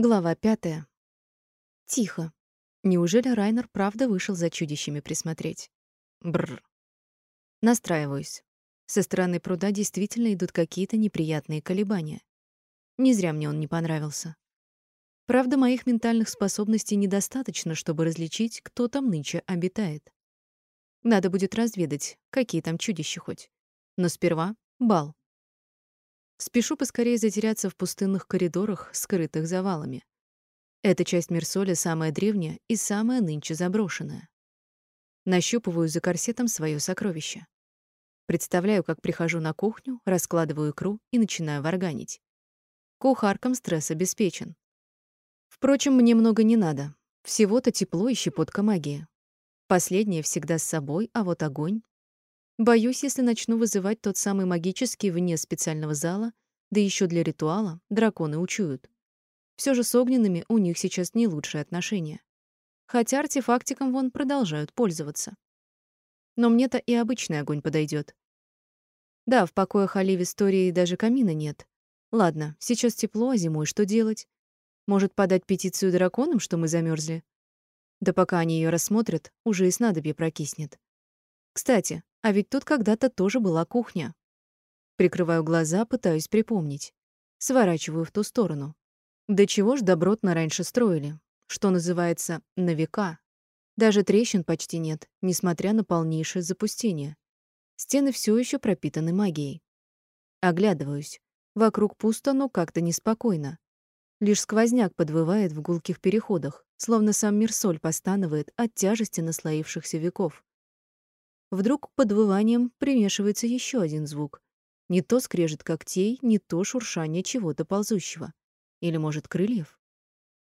Глава пятая. Тихо. Неужели Райнер правда вышел за чудищами присмотреть? Бррр. Настраиваюсь. Со стороны пруда действительно идут какие-то неприятные колебания. Не зря мне он не понравился. Правда, моих ментальных способностей недостаточно, чтобы различить, кто там нынче обитает. Надо будет разведать, какие там чудища хоть. Но сперва — бал. Спешу поскорее затеряться в пустынных коридорах, скрытых завалами. Эта часть Мерсоля самая древняя и самая нынче заброшенная. Нащупываю за корсетом свое сокровище. Представляю, как прихожу на кухню, раскладываю икру и начинаю варганить. Кухаркам стресс обеспечен. Впрочем, мне много не надо. Всего-то тепло и щепотка магии. Последнее всегда с собой, а вот огонь Боюсь, если начну вызывать тот самый магический вне специального зала, да еще для ритуала, драконы учуют. Все же с огненными у них сейчас не лучшие отношения. Хотя артефактиком вон продолжают пользоваться. Но мне-то и обычный огонь подойдет. Да, в покоях Оливи истории даже камина нет. Ладно, сейчас тепло, а зимой что делать? Может, подать петицию драконам, что мы замерзли? Да пока они ее рассмотрят, уже и снадобье прокиснет. Кстати, а ведь тут когда-то тоже была кухня. Прикрываю глаза, пытаюсь припомнить. Сворачиваю в ту сторону. До чего ж добротно раньше строили. Что называется, на века. Даже трещин почти нет, несмотря на полнейшее запустение. Стены все еще пропитаны магией. Оглядываюсь. Вокруг пусто, но как-то неспокойно. Лишь сквозняк подвывает в гулких переходах, словно сам мир соль постанывает от тяжести наслоившихся веков. Вдруг к подвываниям примешивается еще один звук. Не то скрежет когтей, не то шуршание чего-то ползущего. Или, может, крыльев?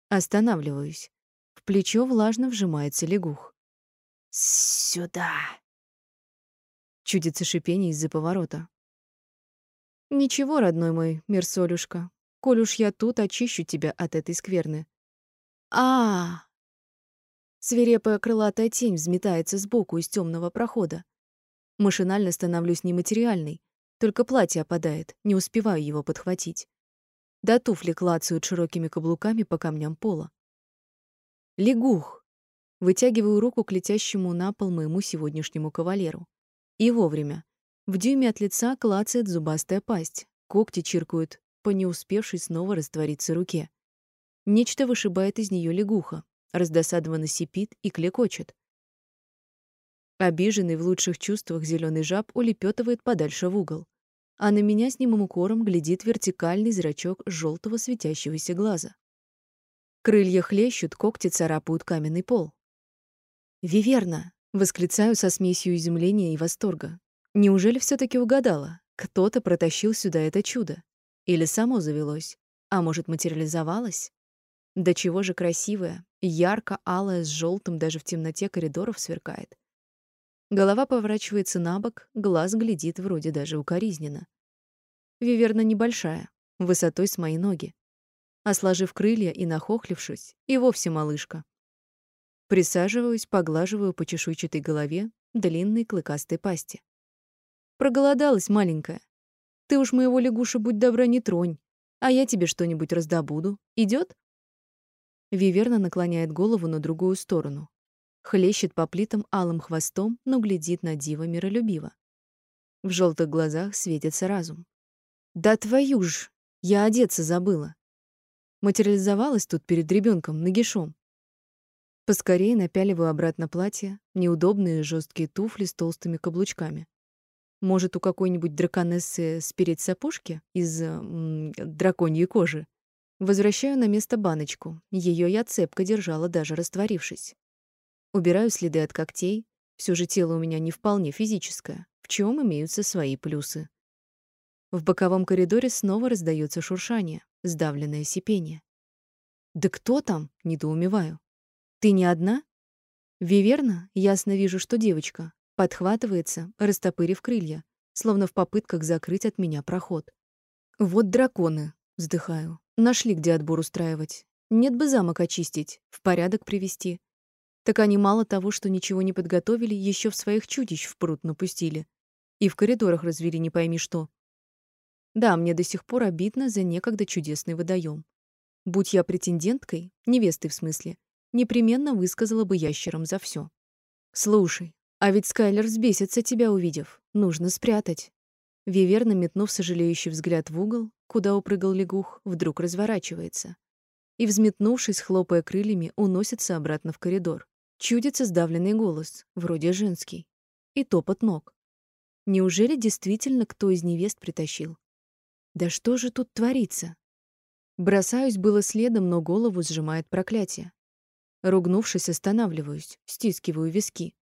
Останавливаюсь. В плечо влажно вжимается лягух. «Сюда!» Чудится шипение из-за поворота. «Ничего, родной мой, Мерсолюшка, коль уж я тут, очищу тебя от этой скверны». а, -а, -а Свирепая крылатая тень взметается сбоку из темного прохода. Машинально становлюсь нематериальной, только платье опадает, не успеваю его подхватить. Да туфли клацают широкими каблуками по камням пола. Лягух! Вытягиваю руку к летящему на пол моему сегодняшнему кавалеру. И вовремя. В дюйме от лица клацает зубастая пасть, когти чиркают по не успевшей снова раствориться руке. Нечто вышибает из нее лягуха, раздосадованно сипит и клекочет. Обиженный в лучших чувствах зеленый жаб улепетывает подальше в угол, а на меня с немым укором глядит вертикальный зрачок желтого светящегося глаза. Крылья хлещут, когти царапают каменный пол. «Виверна!» — восклицаю со смесью изумления и восторга. «Неужели все таки угадала? Кто-то протащил сюда это чудо? Или само завелось? А может, материализовалось?» Да чего же красивая, ярко-алая, с желтым даже в темноте коридоров сверкает. Голова поворачивается на бок, глаз глядит вроде даже укоризненно. Виверна небольшая, высотой с мои ноги. А сложив крылья и нахохлившись, и вовсе малышка. Присаживаюсь, поглаживаю по чешуйчатой голове длинной клыкастой пасти. Проголодалась, маленькая. Ты уж моего лягуша будь добра не тронь, а я тебе что-нибудь раздобуду. Идет? Виверна наклоняет голову на другую сторону. Хлещет по плитам алым хвостом, но глядит на дива миролюбиво. В желтых глазах светится разум. «Да твою ж! Я одеться забыла!» Материализовалась тут перед ребенком нагишом. Поскорее напяливаю обратно платье, неудобные жесткие туфли с толстыми каблучками. Может, у какой-нибудь драконессы спереть сапожки из м, драконьей кожи? Возвращаю на место баночку. Ее я цепко держала, даже растворившись. Убираю следы от когтей. Все же тело у меня не вполне физическое, в чем имеются свои плюсы. В боковом коридоре снова раздается шуршание, сдавленное сипение. «Да кто там?» — недоумеваю. «Ты не одна?» Виверна, ясно вижу, что девочка, подхватывается, растопырив крылья, словно в попытках закрыть от меня проход. «Вот драконы!» — вздыхаю. Нашли, где отбор устраивать. Нет бы замок очистить, в порядок привести. Так они мало того, что ничего не подготовили, еще в своих чудищ в пруд напустили. И в коридорах развели не пойми что. Да, мне до сих пор обидно за некогда чудесный водоем. Будь я претенденткой, невестой в смысле, непременно высказала бы ящерам за все. Слушай, а ведь Скайлер взбесится тебя увидев. Нужно спрятать. Виверна, метнув сожалеющий взгляд в угол, куда упрыгал лягух, вдруг разворачивается и, взметнувшись, хлопая крыльями, уносится обратно в коридор. Чудится сдавленный голос, вроде женский, и топот ног. Неужели действительно кто из невест притащил? Да что же тут творится? Бросаюсь было следом, но голову сжимает проклятие. Ругнувшись, останавливаюсь, стискиваю виски.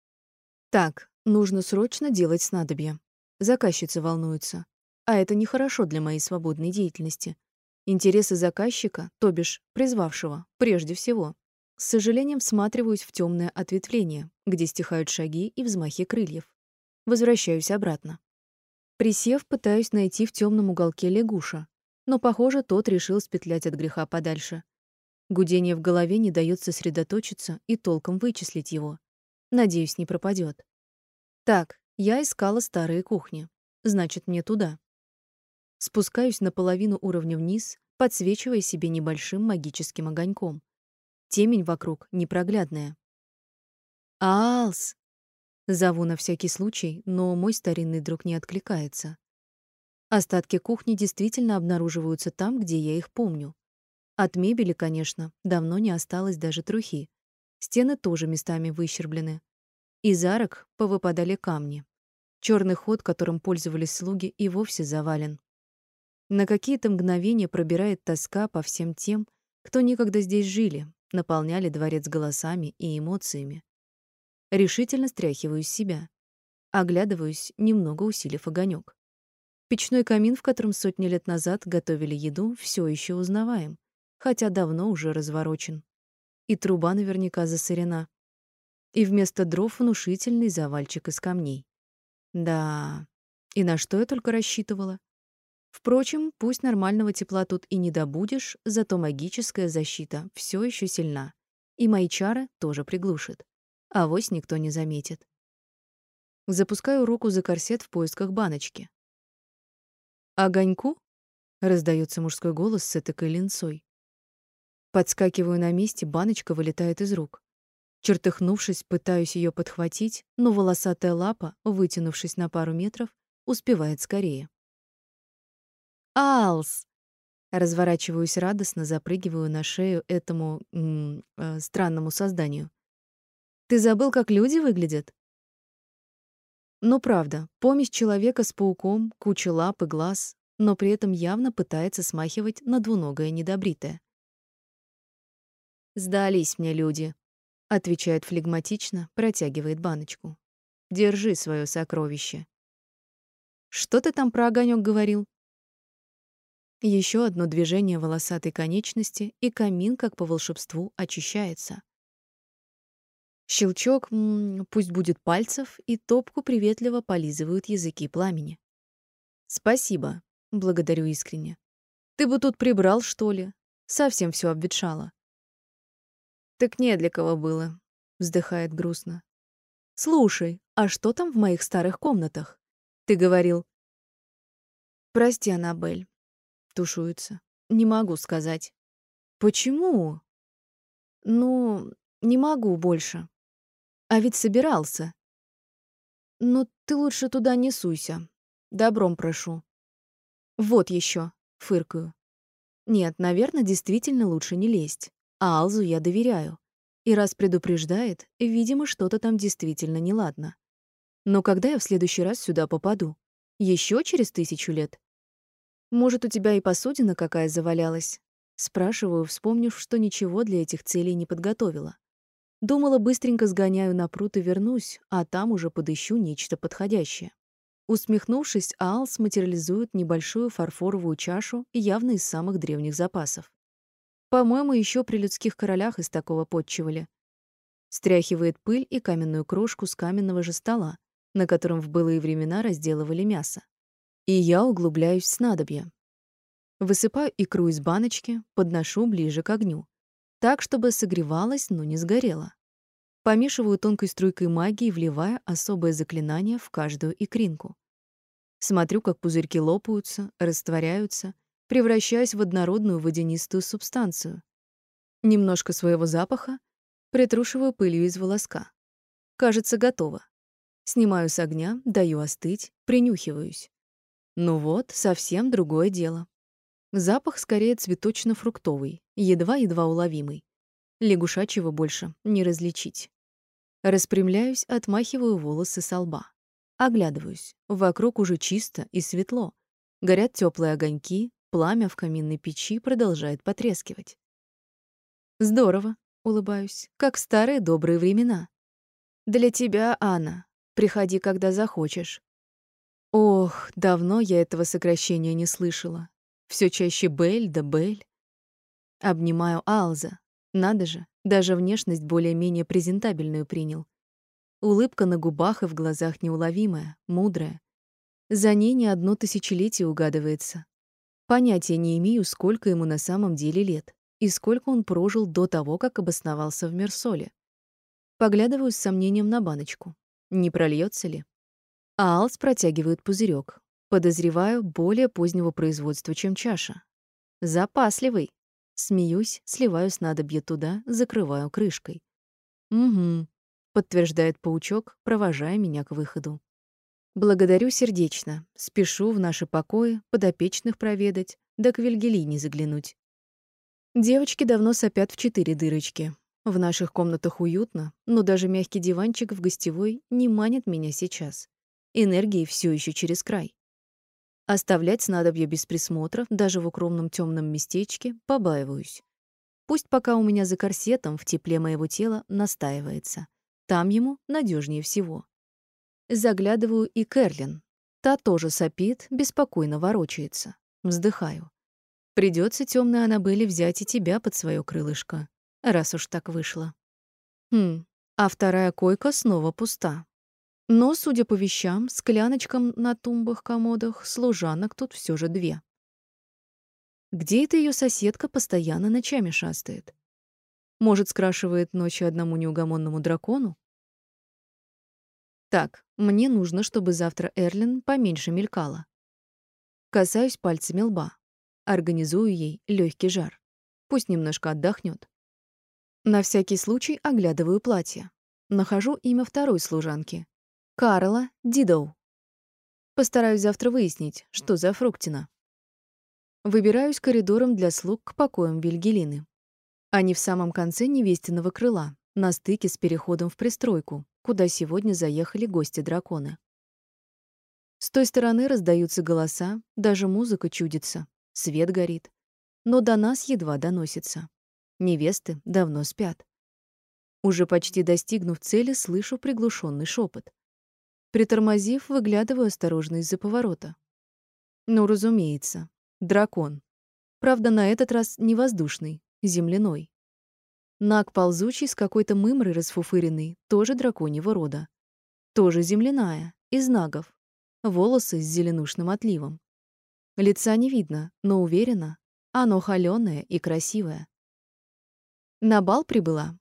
Так, нужно срочно делать снадобье. Заказчица волнуется. А это нехорошо для моей свободной деятельности. Интересы заказчика, то бишь призвавшего, прежде всего. С сожалением всматриваюсь в темное ответвление, где стихают шаги и взмахи крыльев. Возвращаюсь обратно. Присев, пытаюсь найти в темном уголке лягуша, но, похоже, тот решил спетлять от греха подальше. Гудение в голове не дает сосредоточиться и толком вычислить его. Надеюсь, не пропадет. Так, я искала старые кухни. Значит, мне туда. Спускаюсь на половину уровня вниз, подсвечивая себе небольшим магическим огоньком. Темень вокруг непроглядная. «Алс!» Зову на всякий случай, но мой старинный друг не откликается. Остатки кухни действительно обнаруживаются там, где я их помню. От мебели, конечно, давно не осталось даже трухи. Стены тоже местами выщерблены. Из арок повыпадали камни. Черный ход, которым пользовались слуги, и вовсе завален. На какие-то мгновения пробирает тоска по всем тем, кто некогда здесь жили, наполняли дворец голосами и эмоциями. Решительно стряхиваю с себя. Оглядываюсь, немного усилив огонек. Печной камин, в котором сотни лет назад готовили еду, все еще узнаваем, хотя давно уже разворочен. И труба наверняка засорена. И вместо дров внушительный завальчик из камней. Да, и на что я только рассчитывала? Впрочем, пусть нормального тепла тут и не добудешь, зато магическая защита все еще сильна. И мои чары тоже приглушит. А вось никто не заметит. Запускаю руку за корсет в поисках баночки. «Огоньку?» — раздается мужской голос с этакой линцой. Подскакиваю на месте, баночка вылетает из рук. Чертыхнувшись, пытаюсь ее подхватить, но волосатая лапа, вытянувшись на пару метров, успевает скорее. «Алс!» Разворачиваюсь радостно, запрыгиваю на шею этому м э, странному созданию. «Ты забыл, как люди выглядят?» Ну, правда, помесь человека с пауком, куча лап и глаз, но при этом явно пытается смахивать на двуногое недобритое. «Сдались мне люди», — отвечает флегматично, протягивает баночку. «Держи свое сокровище». «Что ты там про огонек говорил?» Еще одно движение волосатой конечности, и камин, как по волшебству, очищается. Щелчок, пусть будет пальцев, и топку приветливо полизывают языки пламени. «Спасибо», — благодарю искренне. «Ты бы тут прибрал, что ли? Совсем все обветшало». «Так не для кого было», — вздыхает грустно. «Слушай, а что там в моих старых комнатах? Ты говорил...» «Прости, Аннабель, Тушуется. Не могу сказать. Почему? Ну, не могу больше. А ведь собирался. Но ты лучше туда не суйся. Добром прошу. Вот еще, фыркаю. Нет, наверное, действительно лучше не лезть. А Алзу я доверяю. И раз предупреждает, видимо, что-то там действительно неладно. Но когда я в следующий раз сюда попаду? Еще через тысячу лет? Может, у тебя и посудина какая завалялась? Спрашиваю, вспомнив, что ничего для этих целей не подготовила. Думала, быстренько сгоняю на пруд и вернусь, а там уже подыщу нечто подходящее. Усмехнувшись, Алс материализует небольшую фарфоровую чашу, явно из самых древних запасов. По-моему, еще при людских королях из такого подчивали. Стряхивает пыль и каменную крошку с каменного же стола, на котором в былые времена разделывали мясо и я углубляюсь в снадобье. Высыпаю икру из баночки, подношу ближе к огню, так, чтобы согревалась, но не сгорела. Помешиваю тонкой струйкой магии, вливая особое заклинание в каждую икринку. Смотрю, как пузырьки лопаются, растворяются, превращаюсь в однородную водянистую субстанцию. Немножко своего запаха притрушиваю пылью из волоска. Кажется, готово. Снимаю с огня, даю остыть, принюхиваюсь. Ну вот, совсем другое дело. Запах скорее цветочно-фруктовый, едва-едва уловимый. Лягушачьего больше не различить. Распрямляюсь, отмахиваю волосы со лба. Оглядываюсь. Вокруг уже чисто и светло. Горят теплые огоньки, пламя в каминной печи продолжает потрескивать. Здорово, улыбаюсь, как в старые добрые времена. Для тебя, Анна. Приходи, когда захочешь. Ох, давно я этого сокращения не слышала. Все чаще Бель да Бель. Обнимаю Алза. Надо же, даже внешность более-менее презентабельную принял. Улыбка на губах и в глазах неуловимая, мудрая. За ней не одно тысячелетие угадывается. Понятия не имею, сколько ему на самом деле лет и сколько он прожил до того, как обосновался в Мерсоле. Поглядываю с сомнением на баночку. Не прольется ли? Алс протягивает пузырек. Подозреваю, более позднего производства, чем чаша. Запасливый. Смеюсь, сливаю снадобье туда, закрываю крышкой. «Угу», — подтверждает паучок, провожая меня к выходу. Благодарю сердечно. Спешу в наши покои, подопечных проведать, да к Вильгелине заглянуть. Девочки давно сопят в четыре дырочки. В наших комнатах уютно, но даже мягкий диванчик в гостевой не манит меня сейчас. Энергии все еще через край. Оставлять снадобье без присмотра, даже в укромном темном местечке, побаиваюсь. Пусть пока у меня за корсетом в тепле моего тела настаивается. Там ему надежнее всего. Заглядываю и Кэрлин. Та тоже сопит, беспокойно ворочается. Вздыхаю. Придется темной Аннабелле взять и тебя под свое крылышко, раз уж так вышло. Хм, а вторая койка снова пуста. Но, судя по вещам, скляночкам на тумбах-комодах, служанок тут все же две. Где эта ее соседка постоянно ночами шастает? Может, скрашивает ночи одному неугомонному дракону? Так, мне нужно, чтобы завтра Эрлин поменьше мелькала. Касаюсь пальцами лба. Организую ей легкий жар. Пусть немножко отдохнет. На всякий случай оглядываю платье. Нахожу имя второй служанки, Карла Дидоу. Постараюсь завтра выяснить, что за фруктина. Выбираюсь коридором для слуг к покоям Вильгелины. Они в самом конце невестиного крыла, на стыке с переходом в пристройку, куда сегодня заехали гости-драконы. С той стороны раздаются голоса, даже музыка чудится, свет горит. Но до нас едва доносится. Невесты давно спят. Уже почти достигнув цели, слышу приглушенный шепот. Притормозив, выглядываю осторожно из-за поворота. Ну, разумеется, дракон. Правда, на этот раз не воздушный, земляной. Наг ползучий с какой-то мымрой расфуфыренной, тоже драконьего рода. Тоже земляная, из нагов. Волосы с зеленушным отливом. Лица не видно, но уверена, оно холёное и красивое. На бал прибыла.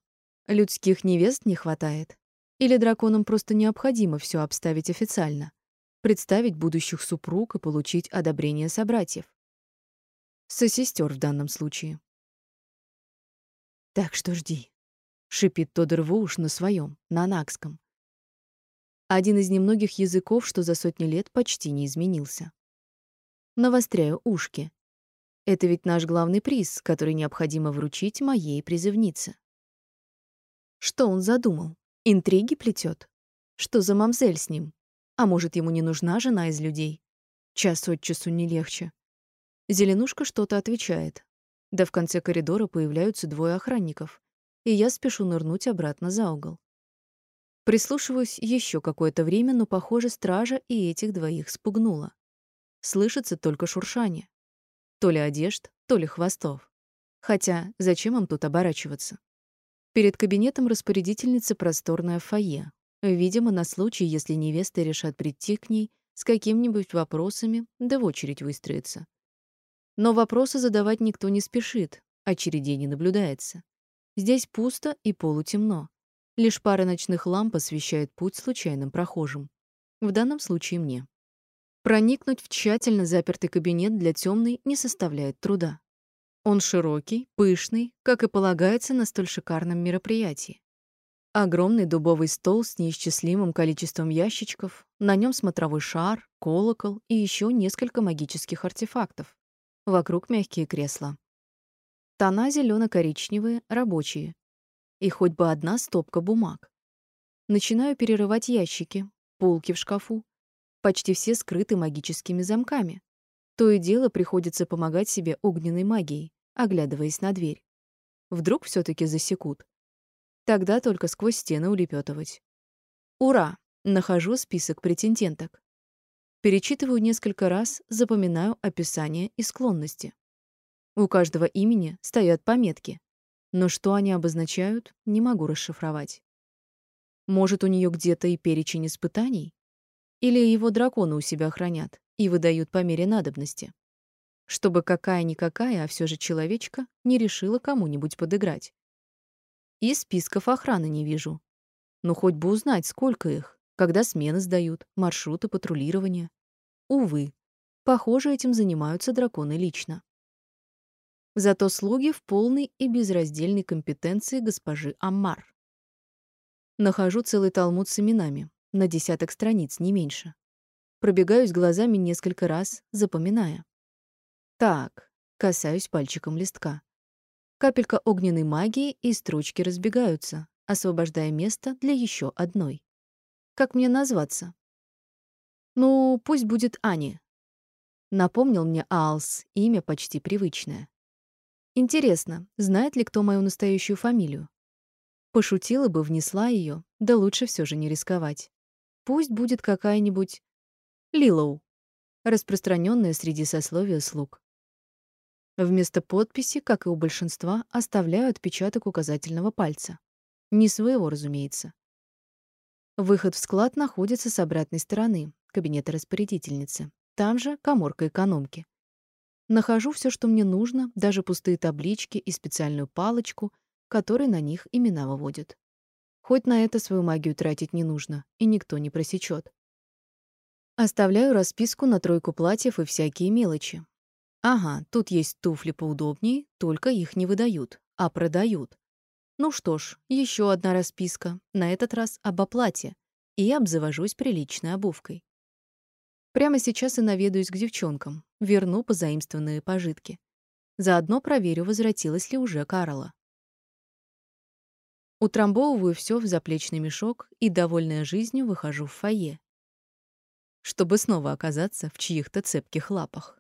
Людских невест не хватает. Или драконам просто необходимо все обставить официально, представить будущих супруг и получить одобрение собратьев. Сосестер в данном случае. «Так что жди», — шипит Тодор в уж на своем, на анакском. Один из немногих языков, что за сотни лет почти не изменился. Навостряю ушки. Это ведь наш главный приз, который необходимо вручить моей призывнице. Что он задумал? Интриги плетет. Что за мамзель с ним? А может, ему не нужна жена из людей? Час от часу не легче. Зеленушка что-то отвечает. Да в конце коридора появляются двое охранников, и я спешу нырнуть обратно за угол. Прислушиваюсь еще какое-то время, но, похоже, стража и этих двоих спугнула. Слышится только шуршание. То ли одежд, то ли хвостов. Хотя зачем им тут оборачиваться? Перед кабинетом распорядительницы просторное фойе. Видимо, на случай, если невесты решат прийти к ней с какими-нибудь вопросами, да в очередь выстроиться. Но вопросы задавать никто не спешит, очередей не наблюдается. Здесь пусто и полутемно. Лишь пара ночных ламп освещает путь случайным прохожим. В данном случае мне. Проникнуть в тщательно запертый кабинет для темной не составляет труда. Он широкий, пышный, как и полагается на столь шикарном мероприятии. Огромный дубовый стол с неисчислимым количеством ящичков, на нем смотровой шар, колокол и еще несколько магических артефактов. Вокруг мягкие кресла. Тона зелено коричневые рабочие. И хоть бы одна стопка бумаг. Начинаю перерывать ящики, полки в шкафу. Почти все скрыты магическими замками. То и дело приходится помогать себе огненной магией, оглядываясь на дверь. Вдруг все таки засекут. Тогда только сквозь стены улепетывать. Ура! Нахожу список претенденток. Перечитываю несколько раз, запоминаю описание и склонности. У каждого имени стоят пометки, но что они обозначают, не могу расшифровать. Может, у нее где-то и перечень испытаний? Или его драконы у себя хранят и выдают по мере надобности? Чтобы какая-никакая, а все же человечка не решила кому-нибудь подыграть. И списков охраны не вижу. Ну, хоть бы узнать, сколько их, когда смены сдают, маршруты патрулирования. Увы, похоже, этим занимаются драконы лично. Зато слуги в полной и безраздельной компетенции госпожи Аммар. Нахожу целый талмуд с именами, на десяток страниц, не меньше. Пробегаюсь глазами несколько раз, запоминая. Так, касаюсь пальчиком листка. Капелька огненной магии и строчки разбегаются, освобождая место для еще одной. Как мне назваться? Ну, пусть будет Ани. Напомнил мне Алс, имя почти привычное. Интересно, знает ли кто мою настоящую фамилию? Пошутила бы, внесла ее, да лучше все же не рисковать. Пусть будет какая-нибудь Лилоу, распространенная среди сословия слуг. Вместо подписи, как и у большинства, оставляю отпечаток указательного пальца. Не своего, разумеется. Выход в склад находится с обратной стороны, кабинета распорядительницы. Там же каморка экономки. Нахожу все, что мне нужно, даже пустые таблички и специальную палочку, которой на них имена выводят. Хоть на это свою магию тратить не нужно, и никто не просечет. Оставляю расписку на тройку платьев и всякие мелочи. Ага, тут есть туфли поудобнее, только их не выдают, а продают. Ну что ж, еще одна расписка, на этот раз об оплате, и обзавожусь приличной обувкой. Прямо сейчас и наведаюсь к девчонкам, верну позаимствованные пожитки. Заодно проверю, возвратилась ли уже Карла. Утрамбовываю все в заплечный мешок и, довольная жизнью, выхожу в фойе, чтобы снова оказаться в чьих-то цепких лапах.